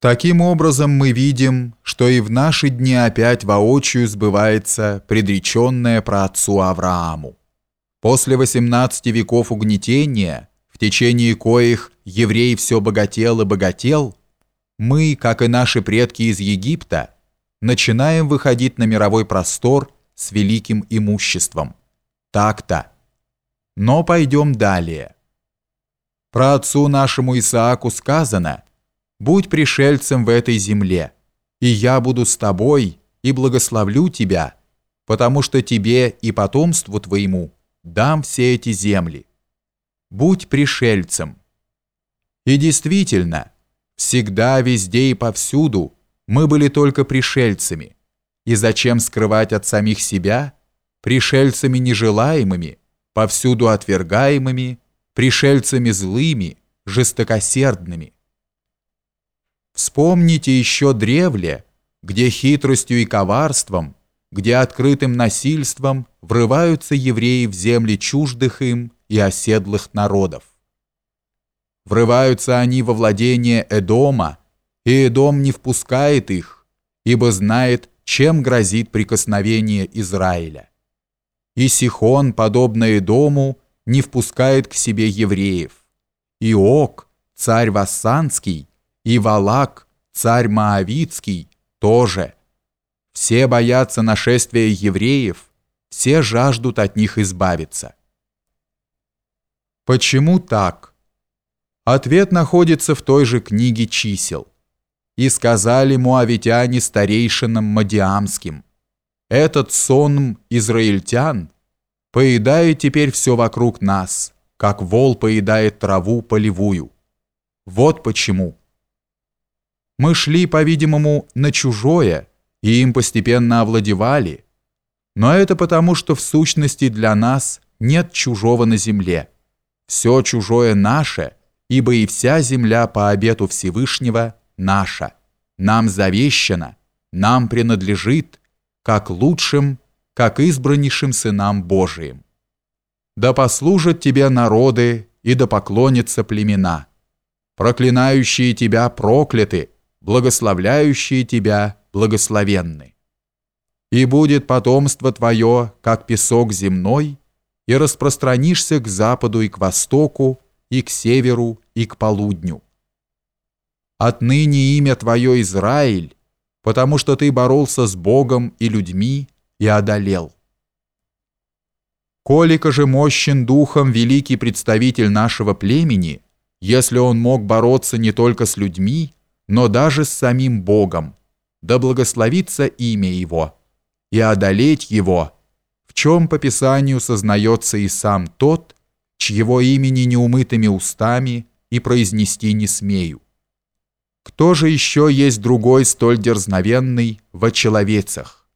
Таким образом, мы видим, что и в наши дни опять воочию сбывается предреченное про отцу Аврааму. После 18 веков угнетения, в течение коих еврей все богател и богател, мы, как и наши предки из Египта, начинаем выходить на мировой простор с великим имуществом. Так-то. Но пойдем далее. Про отцу нашему Исааку сказано – будь пришельцем в этой земле, и я буду с тобой и благословлю тебя, потому что тебе и потомству твоему дам все эти земли. Будь пришельцем. И действительно, всегда, везде и повсюду мы были только пришельцами. И зачем скрывать от самих себя, пришельцами нежелаемыми, повсюду отвергаемыми, пришельцами злыми, жестокосердными – Вспомните еще древле, где хитростью и коварством, где открытым насильством врываются евреи в земли чуждых им и оседлых народов. Врываются они во владение Эдома, и Эдом не впускает их, ибо знает, чем грозит прикосновение Израиля. И Сихон, подобно Эдому, не впускает к себе евреев. И Ок, царь Вассанский, и Валак, царь Моавицкий, тоже. Все боятся нашествия евреев, все жаждут от них избавиться. Почему так? Ответ находится в той же книге чисел. «И сказали муавитяне старейшинам Мадиамским, этот сон израильтян поедает теперь все вокруг нас, как вол поедает траву полевую. Вот почему». Мы шли, по-видимому, на чужое, и им постепенно овладевали. Но это потому, что в сущности для нас нет чужого на земле. Все чужое наше, ибо и вся земля по обету Всевышнего наша. Нам завещана, нам принадлежит, как лучшим, как избраннейшим сынам Божиим. Да послужат тебе народы, и да поклонятся племена. Проклинающие тебя прокляты, благословляющие тебя благословенны. И будет потомство твое, как песок земной, и распространишься к западу и к востоку, и к северу, и к полудню. Отныне имя твое Израиль, потому что ты боролся с Богом и людьми и одолел. Колика же мощен духом великий представитель нашего племени, если он мог бороться не только с людьми, но даже с самим Богом, да благословится имя Его, и одолеть Его, в чем по Писанию сознается и сам тот, чьего имени неумытыми устами и произнести не смею. Кто же еще есть другой столь дерзновенный во человецах?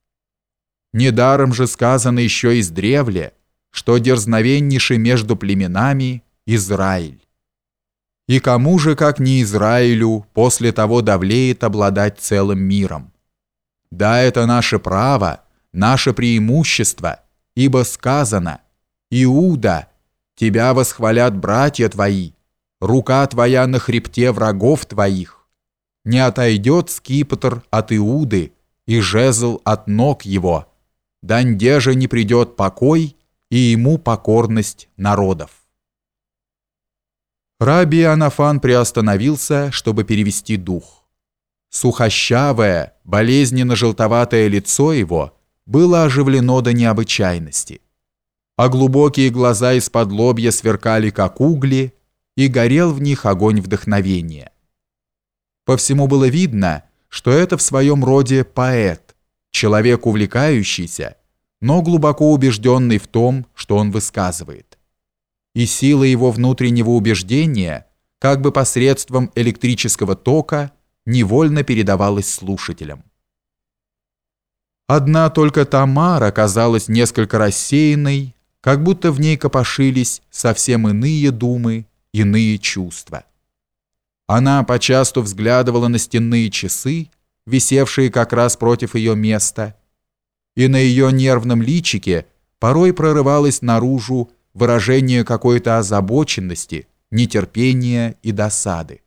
Недаром же сказано еще издревле, что дерзновеннейший между племенами Израиль. И кому же, как не Израилю, после того давлеет обладать целым миром? Да, это наше право, наше преимущество, ибо сказано «Иуда, тебя восхвалят братья твои, рука твоя на хребте врагов твоих. Не отойдет скипетр от Иуды и жезл от ног его, данде же не придет покой и ему покорность народов». Раби Анафан приостановился, чтобы перевести дух. Сухощавое, болезненно-желтоватое лицо его было оживлено до необычайности, а глубокие глаза из-под лобья сверкали, как угли, и горел в них огонь вдохновения. По всему было видно, что это в своем роде поэт, человек увлекающийся, но глубоко убежденный в том, что он высказывает и сила его внутреннего убеждения, как бы посредством электрического тока, невольно передавалась слушателям. Одна только Тамара казалась несколько рассеянной, как будто в ней копошились совсем иные думы, иные чувства. Она почасту взглядывала на стенные часы, висевшие как раз против ее места, и на ее нервном личике порой прорывалась наружу выражение какой-то озабоченности, нетерпения и досады.